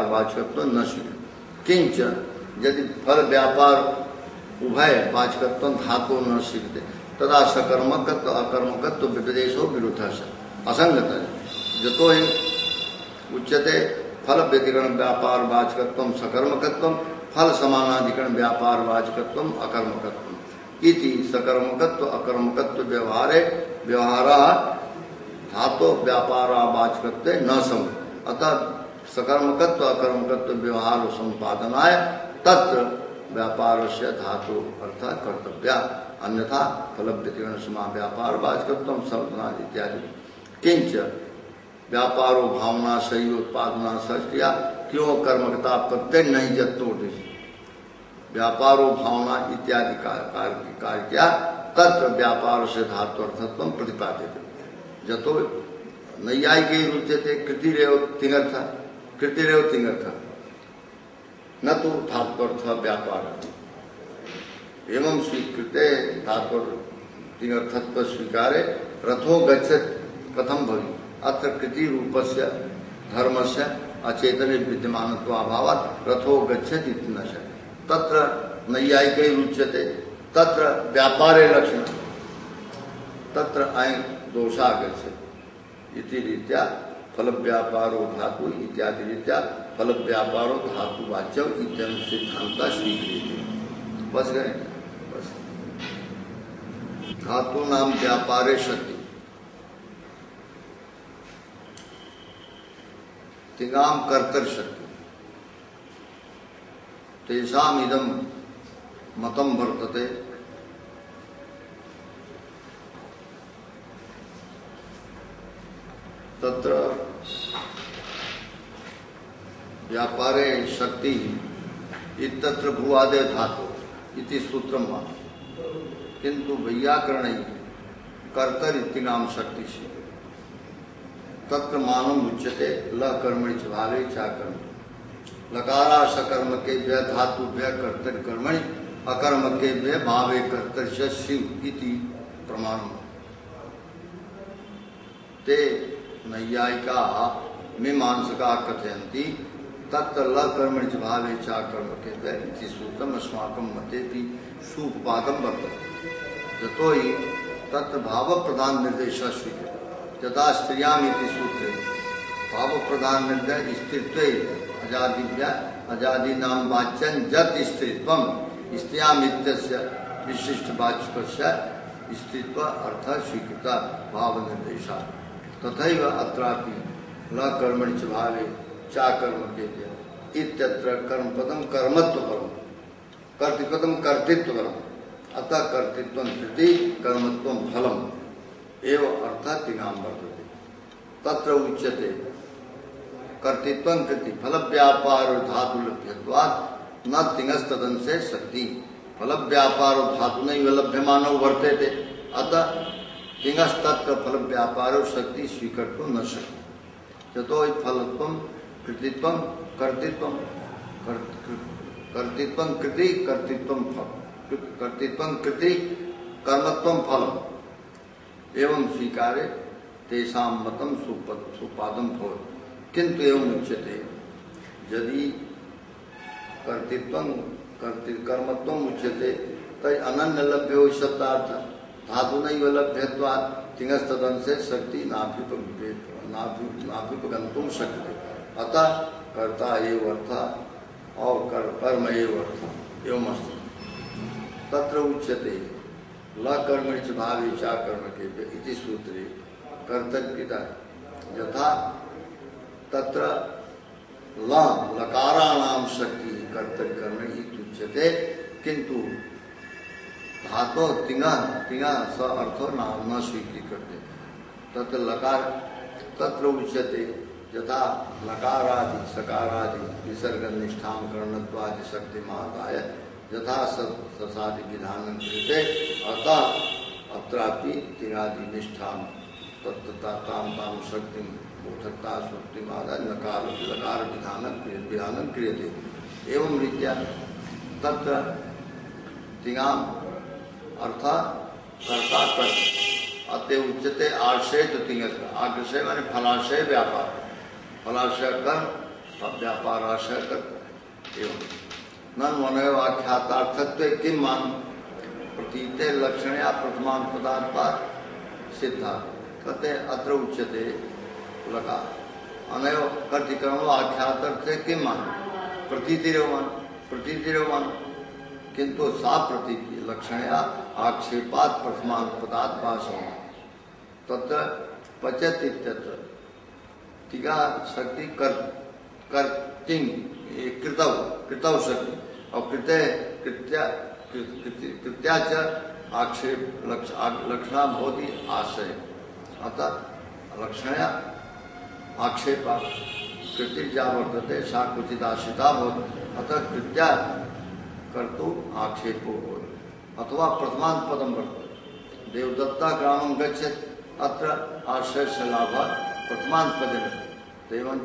वाचकत्व न स्वीकृत किंच यदि फल व्यापार उभय वाचकत्व धातु न स्वीकृत तदा सकर्मकत्व, अकर्मकत्व, विपदेशो विरुद्ध असंगत जतो ही उच्यते फल व्यतिकरण व्यापार वाचकत्व, सकर्मकत्व, फल समानाधिकरण व्यापार वाचकत्व, अकर्मकत्व। इति सकर्मकत्व, अकर्मकत्व व्यवहारे, व्यवहार धातो व्यापारावाचकत्व न सम अतः सकर्मकत्व, अकर्मकत्व, व्यवहार संपादनाय, तत्र व्यापार से धातु अर्थात कर्तव्य। अन्यथा फल व्यतिकरण समा व्यापार, वाचकत्व सर्वना इत्यादि। किंच व्यापारो भावना सही उत्पादना, सृष्टिया क्यों कर्मकता प्रत्यय नहीं जत्तो व्यापारो भावना इत्यादि कार्य किया तत्र व्यापार से धातु अर्थत्व प्रतिपादित जतो नैयायिक रुच्यते कृति रेव तिंगर्थ। कृति रेव तिंगर्थ न तो धात्वर्थ व्यापार। एवं स्वीकृते धात्वर तिंगर्थत्व स्वीकारे, रथो गच्छत कथम भवि अत्र कृति रूपस्य धर्मस्य, अचेतन विद्यमान अभाव रथो गच्छत इतना तत्र नैयायिक रुच्यते तत्र व्यापारे लक्षण तत्र अयं दोषागच्छति। इति रीत्या फल व्यापारो धातु इत्यादि रीत्या फल व्यापारो धातु वाच्य इत्यम सिद्धांत स्वीकृत बस गए। बस। धातु नाम व्यापारे शक्ति। तिगाम कर्तर शक्ति। तेषाम इदम मतम वर्तते। तत्र व्यापारे शक्ति इतत्र भूआदे धातु इति सूत्रम किंतु वैयाकरण कर्तर इतिनाम शक्ति से। तत्र मानव उच्यते, ल कर्मणि भावे चा कर्म लकारा सकर्म के व्यय धातु व्यय कर्तव्य कर्मणि, अकर्म के व्यय भावे कर्तव्य शिव इति प्रमाण। ते नैयायिका मीमांसका कथयन्ति, तत्र ल कर्मणि भावे चा कर्म के इति सूत्रम अस्माकं मतेपि सुपादम वर्तते। यतो हि तत्र भाव प्रधान निर्देश स्वीकृत। यथा स्त्रियाम सूत्रे भाव प्रधान निर्देश स्त्रीत्व अजादिव्या अजादी नाम वाच्यन जत स्त्रीत्वम, स्त्रियाम इत्यस्य विशिष्ट वाचकस्य स्त्रीत्व अर्थ स्वीकृत भाव निर्देशा तथा अत्रापि न कर्मणि च चा कर्म के इत्यत्र कर्म पदम कर्मत्व परम कर्तृपदम कर्तृत्व परम अतः कर्तृत्व कृति कर्मत्व फलम। एवं अर्थात तिगाम वर्तते। तत्र उच्यते। कर्तृत्व कृति फल व्यापार धातु लभ्यवाद न तिंगस तदन से शक्ति। फल व्यापार धातु नहीं लभ्य मानव वर्ते अतः फल व्यापारो शक्ति स्वीकर्तुं न शक्ति। यतो फलत्व कृतित्व कर्तृत्व कर्तृत्व कृति कर्तृत्व फल। कर्तृत्व कृति कर्मत्व फल एवं स्वीकारे तेषां मतम सुपादम भव किंतु एवं उच्यते, यदि कर्तृत्व कर्मत्व उच्यते तय लभ्य हो शब्दार्थ। धातु नहीं लभ्यत्वा तिंगस्तन से शक्ति नाभ्युपगंतुम शक्ति अतः कर्ता एव अर्थ और कर, कर्म एव अर्थ एवं अस्त तत्र उच्यते ल कर्मणि च भावे चा कर्म के इति सूत्रे कर्तव्यता। यथा तत्र ल लकाराणाम शक्ति कर्तव्य कर्म इत्युच्यते किंतु धातो तिंगा तिंगा स अर्थो नाम न स्वीकृत करते। तत्र लकार, तत्र उच्यते, यथा लकारादि, सकारादि विसर्ग निष्ठान करणत्वादि शक्ति महादाय यथा ससादि विधान कृते अतः अत्रापि तिरादि निष्ठान तत्ता ताम शक्ति बोधकता शक्ति मादा नकार लकार विधान विधान क्रियते। एवं रीत्या तत्र तिगाम अर्थात कर्ता कर अत्य उच्चते आशय तिंग आग्रशय माने फलाशय व्यापार। फलाशय कर्म व्यापार आशय करता है एवं। नन आख्यातार्थत्व किम मान प्रतीते लक्षण या प्रथमान पदार्थ सिद्धार्थ कहते अत्र उच्यते लगा। अनय कर्तिकर्म आख्यात किम मान प्रतीतिरवन प्रतीतिरवन किंतु सा प्रतीति लक्षणया आक्षेपात प्रथमान पदार्थ भाषण तत्र पचत इत्यत्र टीका शक्ति कर कर तिंग कृतव कृतव शक्ति। और कृत्य कृत्या कृत्या च आक्षेप लक्षणा भवती आशय। अतः लक्षणया आक्षेपा कृतिर्जा वर्तते सा क्वचिदाश्रिता भवति। अतः कृत्या कर्तु आक्षेपो अथवा प्रथमान पदम वर्तते। देवदत्ता ग्रामं गच्छति, अत्र आश्रय लाभ प्रथमान पदे एवं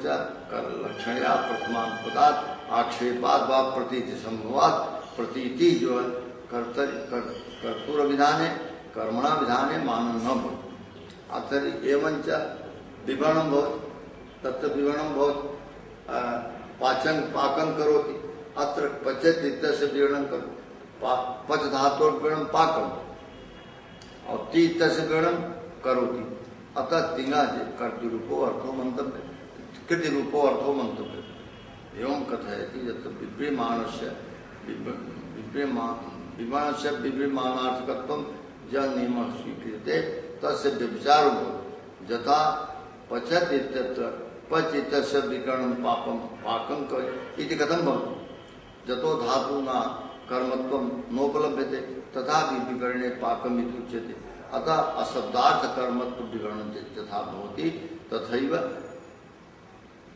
लक्षणया प्रथमान पदार्थ आक्षेपाद व प्रतीति संभवात प्रतीति जो है कर्तव्य कर्तूर विधाने कर्मणा विधाने मानन न भवति। अतरी एवं विवरणम बहुत तत्व विवरणम बहुत पाचन पाकन करोति। अत्र पचत इत्य विवरण करो पच धातु विवरण पाकम। और ती इत्य विवरण करोति। अतः तिंगा कर्तृ रूपो अर्थो मंतव्य कृति रूपो अर्थो मंतव्य एवं कथयति यत् विभ्रीमाण से विमान से विभ्रीमाणार्थकत्व जन नियम स्वीकृत तस्य व्यभिचारो यथा पचत इत्यत्र पच इत्यस्य विकरणं पापं पाकं इति कथं भवति? जतो धातूना कर्मत्वं नोपलभ्यते, तथापि विकरणे पाकम् इति उच्यते। अतः अशब्दार्थ कर्मत्व विवरणं यथा भवति, तथैव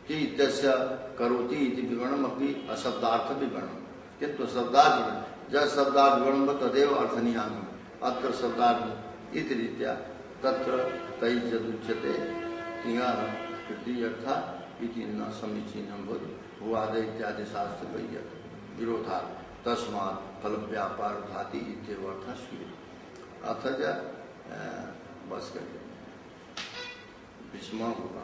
कि इत्यस्य करोति इति विवरणमपि अशब्दार्थ विवरणं किन्तु शब्दार्थ जब शब्दार्थ विवरणं तदेव अर्थनियामम् अत्र शब्दार्थ इति रीत्या तत्र तै यदुच्यते तिङः कृतियर्था इति न समीचीनं भवति। भुवाद इत्यादि शास्त्र वैय विरोधा तस्मा फल व्यापार भाति अर्थ अर्थः स्वीय अथ ज बस कर विस्मरण होगा।